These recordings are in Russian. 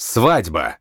Свадьба.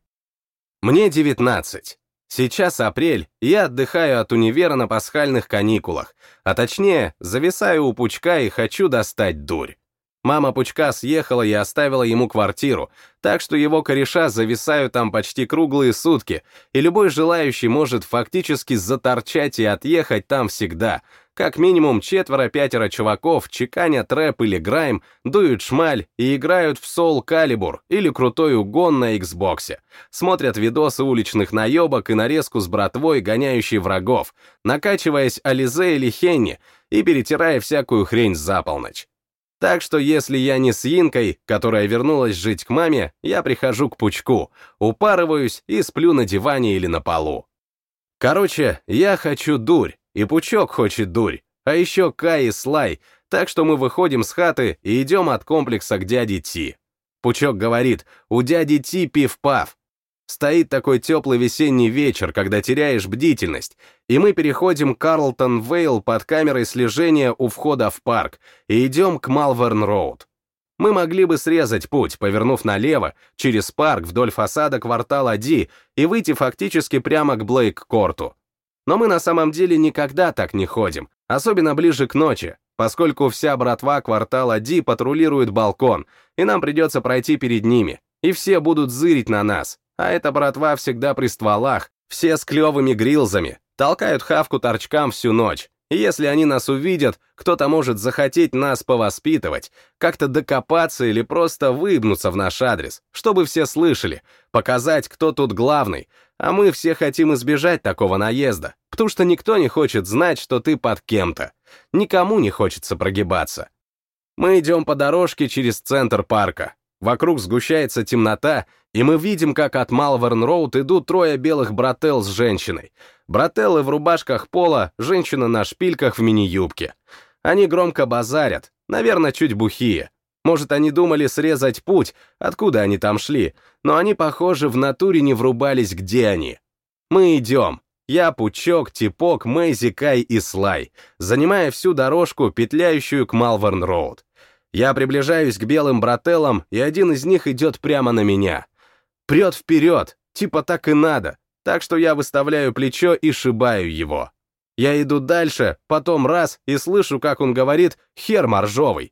Мне 19. Сейчас апрель, я отдыхаю от универа на пасхальных каникулах, а точнее, зависаю у Пучка и хочу достать дурь. Мама Пучка съехала и оставила ему квартиру, так что его кореша зависают там почти круглые сутки, и любой желающий может фактически заторчать и отъехать там всегда. Как минимум четверо-пятеро чуваков чеканят рэп или грайм, дуют шмаль и играют в Soul Calibur или крутой угон на Xbox. Смотрят видосы уличных наебок и нарезку с братвой, гоняющей врагов, накачиваясь Ализе или Хенни и перетирая всякую хрень за полночь. Так что если я не с Инкой, которая вернулась жить к маме, я прихожу к Пучку, упарываюсь и сплю на диване или на полу. Короче, я хочу дурь, и Пучок хочет дурь, а еще Кай и Слай, так что мы выходим с хаты и идем от комплекса к дяде Ти. Пучок говорит, у дяди Ти пив-пав, Стоит такой теплый весенний вечер, когда теряешь бдительность, и мы переходим Карлтон Вейл под камерой слежения у входа в парк и идем к Малверн-Роуд. Мы могли бы срезать путь, повернув налево, через парк вдоль фасада квартала Ди и выйти фактически прямо к Блейк-Корту. Но мы на самом деле никогда так не ходим, особенно ближе к ночи, поскольку вся братва квартала Ди патрулирует балкон, и нам придется пройти перед ними, и все будут зырить на нас, а эта братва всегда при стволах, все с клевыми грилзами, толкают хавку торчкам всю ночь. И если они нас увидят, кто-то может захотеть нас повоспитывать, как-то докопаться или просто выебнуться в наш адрес, чтобы все слышали, показать, кто тут главный. А мы все хотим избежать такого наезда, потому что никто не хочет знать, что ты под кем-то. Никому не хочется прогибаться. Мы идем по дорожке через центр парка. Вокруг сгущается темнота, и мы видим, как от Малверн-Роуд идут трое белых брателл с женщиной. Брателлы в рубашках пола, женщина на шпильках в мини-юбке. Они громко базарят, наверное, чуть бухие. Может, они думали срезать путь, откуда они там шли, но они, похоже, в натуре не врубались, где они. Мы идем. Я, Пучок, Типок, Мэйзи, Кай и Слай, занимая всю дорожку, петляющую к Малверн-Роуд. Я приближаюсь к белым брателлам, и один из них идет прямо на меня — Прет вперед, типа так и надо, так что я выставляю плечо и шибаю его. Я иду дальше, потом раз, и слышу, как он говорит «хер моржовый».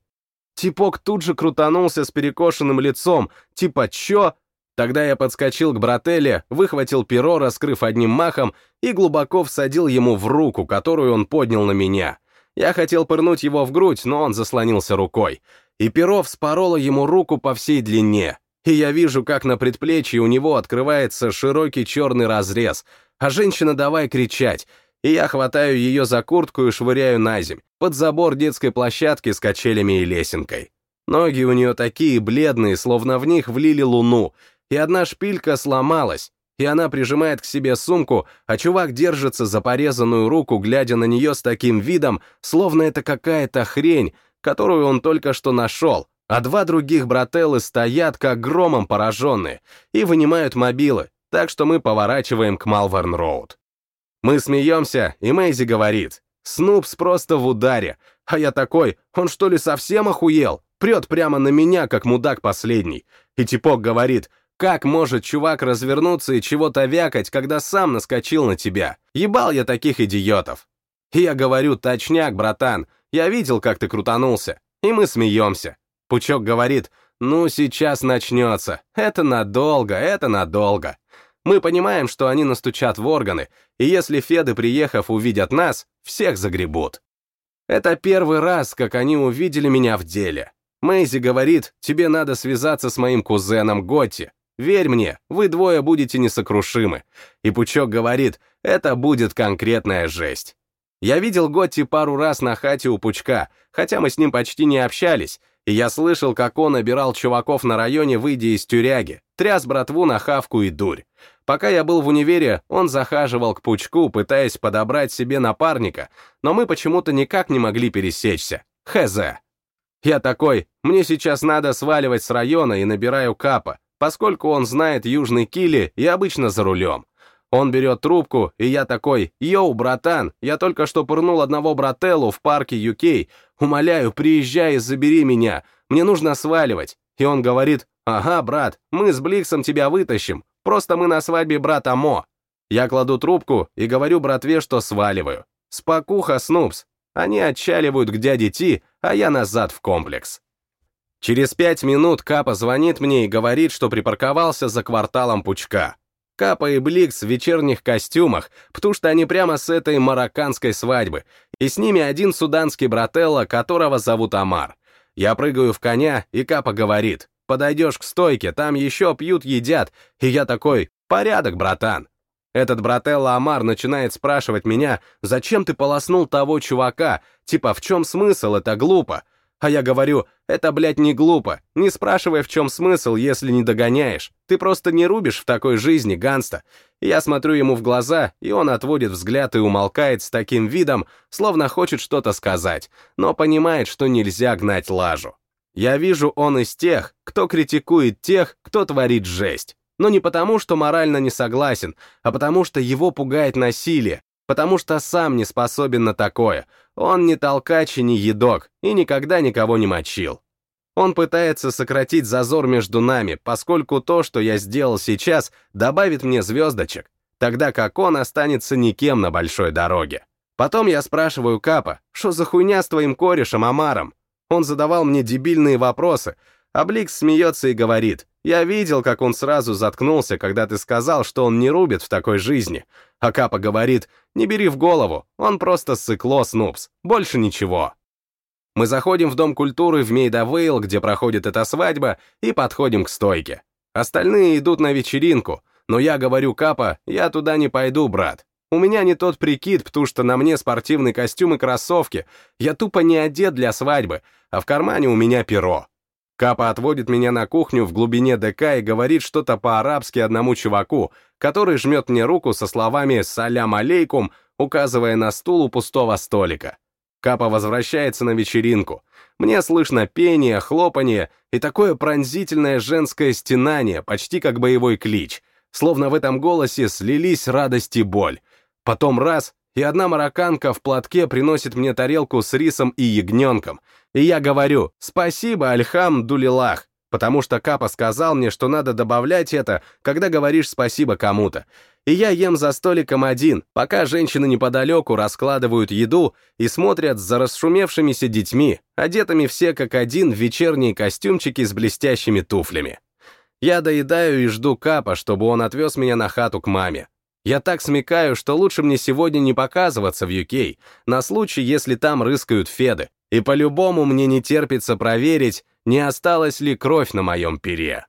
Типок тут же крутанулся с перекошенным лицом, типа «чё?». Тогда я подскочил к брателле, выхватил перо, раскрыв одним махом, и глубоко всадил ему в руку, которую он поднял на меня. Я хотел пырнуть его в грудь, но он заслонился рукой. И перо вспороло ему руку по всей длине и я вижу, как на предплечье у него открывается широкий черный разрез, а женщина давай кричать, и я хватаю ее за куртку и швыряю на земь, под забор детской площадки с качелями и лесенкой. Ноги у нее такие бледные, словно в них влили луну, и одна шпилька сломалась, и она прижимает к себе сумку, а чувак держится за порезанную руку, глядя на нее с таким видом, словно это какая-то хрень, которую он только что нашел, а два других брателлы стоят, как громом пораженные, и вынимают мобилы, так что мы поворачиваем к Малверн-Роуд. Мы смеемся, и Мэйзи говорит, «Снупс просто в ударе», а я такой, он что ли совсем охуел? Прет прямо на меня, как мудак последний. И Типок говорит, как может чувак развернуться и чего-то вякать, когда сам наскочил на тебя? Ебал я таких идиотов. И я говорю, точняк, братан, я видел, как ты крутанулся. И мы смеемся. Пучок говорит, ну, сейчас начнется. Это надолго, это надолго. Мы понимаем, что они настучат в органы, и если Феды, приехав, увидят нас, всех загребут. Это первый раз, как они увидели меня в деле. Мэйзи говорит, тебе надо связаться с моим кузеном Готти. Верь мне, вы двое будете несокрушимы. И Пучок говорит, это будет конкретная жесть. Я видел Готти пару раз на хате у Пучка, хотя мы с ним почти не общались, и я слышал, как он обирал чуваков на районе, выйдя из тюряги, тряс братву на хавку и дурь. Пока я был в универе, он захаживал к Пучку, пытаясь подобрать себе напарника, но мы почему-то никак не могли пересечься. Хз. Я такой, мне сейчас надо сваливать с района и набираю капа, поскольку он знает Южный Кили и обычно за рулем. Он берет трубку, и я такой, «Йоу, братан, я только что пырнул одного брателлу в парке UK. Умоляю, приезжай и забери меня, мне нужно сваливать». И он говорит, «Ага, брат, мы с Бликсом тебя вытащим, просто мы на свадьбе брата Мо». Я кладу трубку и говорю братве, что сваливаю. Спокуха, Снупс. Они отчаливают к дяде Ти, а я назад в комплекс. Через пять минут Капа звонит мне и говорит, что припарковался за кварталом Пучка. Капа и Бликс в вечерних костюмах, потому что они прямо с этой марокканской свадьбы, и с ними один суданский брателло, которого зовут Амар. Я прыгаю в коня, и Капа говорит, подойдешь к стойке, там еще пьют, едят, и я такой, порядок, братан. Этот брателло Амар начинает спрашивать меня, зачем ты полоснул того чувака, типа в чем смысл, это глупо. А я говорю, это, блядь, не глупо, не спрашивай, в чем смысл, если не догоняешь. Ты просто не рубишь в такой жизни, Ганста. Я смотрю ему в глаза, и он отводит взгляд и умолкает с таким видом, словно хочет что-то сказать, но понимает, что нельзя гнать лажу. Я вижу, он из тех, кто критикует тех, кто творит жесть. Но не потому, что морально не согласен, а потому что его пугает насилие, потому что сам не способен на такое. Он не толкач и не едок, и никогда никого не мочил. Он пытается сократить зазор между нами, поскольку то, что я сделал сейчас, добавит мне звездочек, тогда как он останется никем на большой дороге. Потом я спрашиваю Капа, что за хуйня с твоим корешем Амаром? Он задавал мне дебильные вопросы, а Бликс смеется и говорит, я видел, как он сразу заткнулся, когда ты сказал, что он не рубит в такой жизни. А Капа говорит, не бери в голову, он просто сыкло, Снупс, больше ничего. Мы заходим в Дом культуры в Мейдавейл, где проходит эта свадьба, и подходим к стойке. Остальные идут на вечеринку, но я говорю Капа, я туда не пойду, брат. У меня не тот прикид, потому что на мне спортивный костюм и кроссовки. Я тупо не одет для свадьбы, а в кармане у меня перо. Капа отводит меня на кухню в глубине ДК и говорит что-то по-арабски одному чуваку, который жмет мне руку со словами «Салям алейкум», указывая на стул у пустого столика. Капа возвращается на вечеринку. Мне слышно пение, хлопанье и такое пронзительное женское стенание, почти как боевой клич. Словно в этом голосе слились радость и боль. Потом раз, и одна марокканка в платке приносит мне тарелку с рисом и ягненком, и я говорю «Спасибо, Альхам Дулилах», потому что Капа сказал мне, что надо добавлять это, когда говоришь спасибо кому-то. И я ем за столиком один, пока женщины неподалеку раскладывают еду и смотрят за расшумевшимися детьми, одетыми все как один в вечерние костюмчики с блестящими туфлями. Я доедаю и жду Капа, чтобы он отвез меня на хату к маме. Я так смекаю, что лучше мне сегодня не показываться в UK, на случай, если там рыскают феды, и по-любому мне не терпится проверить, не осталась ли кровь на моем пере.